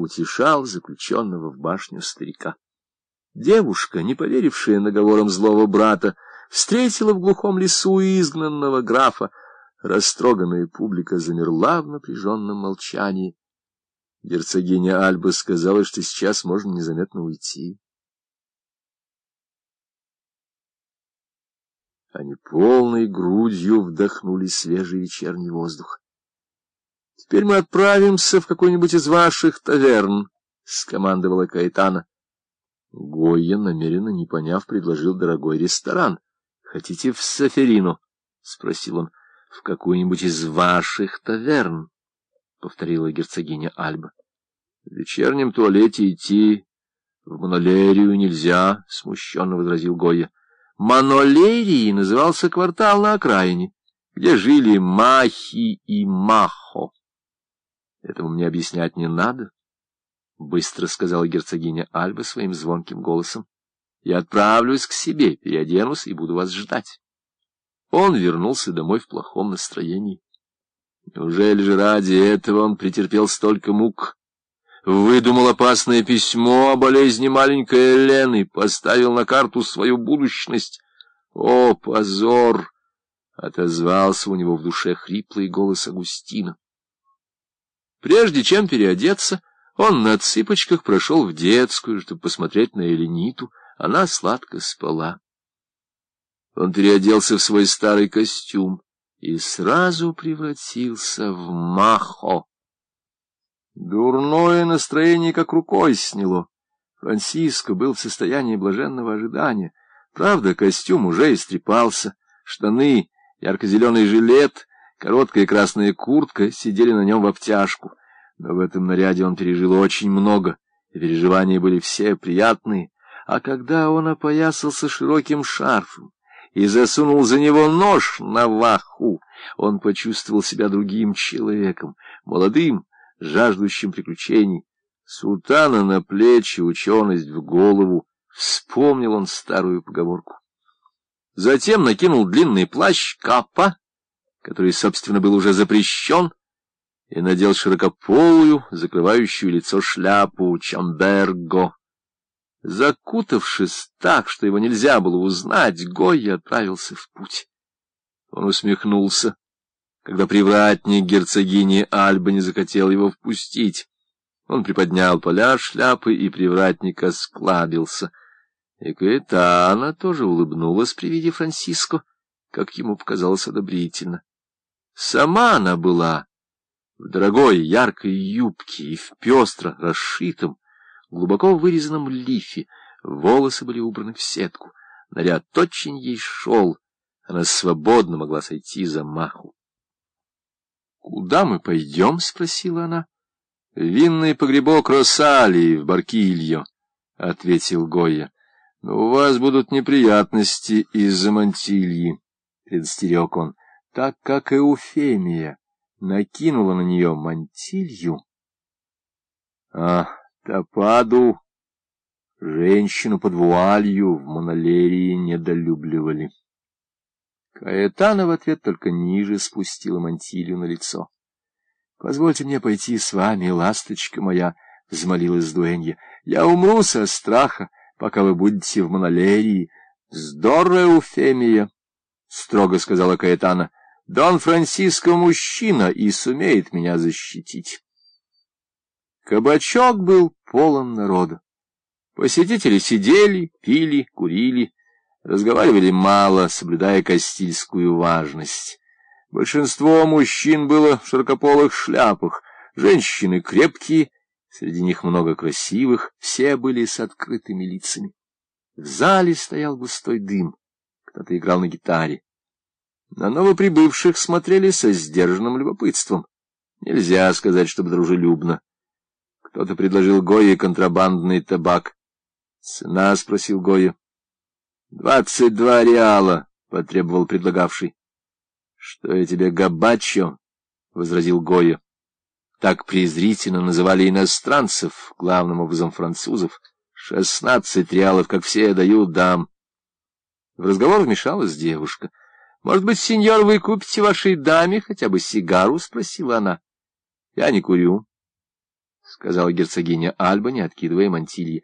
утешал заключенного в башню старика. Девушка, не поверившая наговорам злого брата, встретила в глухом лесу изгнанного графа. Растроганная публика замерла в напряженном молчании. Герцогиня Альба сказала, что сейчас можно незаметно уйти. Они полной грудью вдохнули свежий вечерний воздух. — Теперь мы отправимся в какой-нибудь из ваших таверн, — скомандовала Каэтана. Гойя, намеренно не поняв, предложил дорогой ресторан. — Хотите в Саферину? — спросил он. — В какую-нибудь из ваших таверн, — повторила герцогиня Альба. — В вечернем туалете идти в монолерию нельзя, — смущенно возразил Гойя. Манолерией назывался квартал на окраине, где жили Махи и Махо. Этому мне объяснять не надо, — быстро сказала герцогиня Альба своим звонким голосом. Я отправлюсь к себе, переоденусь и буду вас ждать. Он вернулся домой в плохом настроении. Неужели же ради этого он претерпел столько мук? Выдумал опасное письмо о болезни маленькой Элены, поставил на карту свою будущность. О, позор! — отозвался у него в душе хриплый голос Агустина. Прежде чем переодеться, он на цыпочках прошел в детскую, чтобы посмотреть на Элениту. Она сладко спала. Он переоделся в свой старый костюм и сразу превратился в Махо. Дурное настроение как рукой сняло. Франциско был в состоянии блаженного ожидания. Правда, костюм уже истрепался, штаны, ярко-зеленый жилет, короткая красная куртка сидели на нем в обтяжку. Но в этом наряде он пережил очень много, и переживания были все приятные. А когда он опоясался широким шарфом и засунул за него нож на ваху, он почувствовал себя другим человеком, молодым, жаждущим приключений. Султана на плечи, ученость в голову. Вспомнил он старую поговорку. Затем накинул длинный плащ капа, который, собственно, был уже запрещен, и надел широкополую, закрывающую лицо шляпу Чамберго. Закутавшись так, что его нельзя было узнать, Гойя отправился в путь. Он усмехнулся когда привратник герцогини Альба не захотел его впустить. Он приподнял поля шляпы, и привратник осклабился. И Каэтана тоже улыбнулась при виде Франциско, как ему показалось одобрительно. Сама она была в дорогой яркой юбке и в пестро расшитом, глубоко вырезанном лифе, волосы были убраны в сетку, наряд очень ей шел, она свободно могла сойти за маху. «Куда мы пойдем?» — спросила она. — Винный погребок Росалии в Баркильо, — ответил Гойя. — Но у вас будут неприятности из-за мантильи, — предостерег он, — так как Эуфемия накинула на нее мантилью. А Топаду, женщину под вуалью, в монолерии недолюбливали. Каэтана в ответ только ниже спустила мантилью на лицо. — Позвольте мне пойти с вами, ласточка моя, — взмолилась Дуэнья. — Я умру со страха, пока вы будете в монолерии. — Здорово, Уфемия, — строго сказала Каэтана. — Дон Франциско мужчина и сумеет меня защитить. Кабачок был полон народа. Посетители сидели, пили, курили, разговаривали мало, соблюдая кастильскую важность. Большинство мужчин было в широкополых шляпах, женщины крепкие, среди них много красивых, все были с открытыми лицами. В зале стоял густой дым, кто-то играл на гитаре. На новоприбывших смотрели со сдержанным любопытством. Нельзя сказать, чтобы дружелюбно. Кто-то предложил Гое контрабандный табак. «Цена?» — спросил Гоя. «Двадцать два реала», — потребовал предлагавший. «Что я тебе, габачо?» — возразил Гоя. Так презрительно называли иностранцев, главным образом французов. «Шестнадцать реалов, как все дают, дам». В разговор вмешалась девушка. «Может быть, сеньор, вы купите вашей даме хотя бы сигару?» — спросила она. «Я не курю», — сказала герцогиня Альба, не откидывая мантильи.